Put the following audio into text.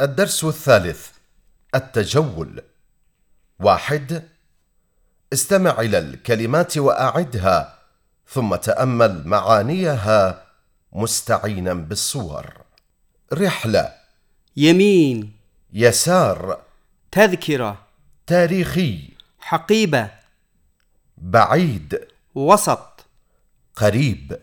الدرس الثالث التجول. واحد استمع إلى الكلمات وأعدها ثم تأمل معانيها مستعينا بالصور. رحلة. يمين. يسار. تذكرة. تاريخي. حقيبة. بعيد. وسط. قريب.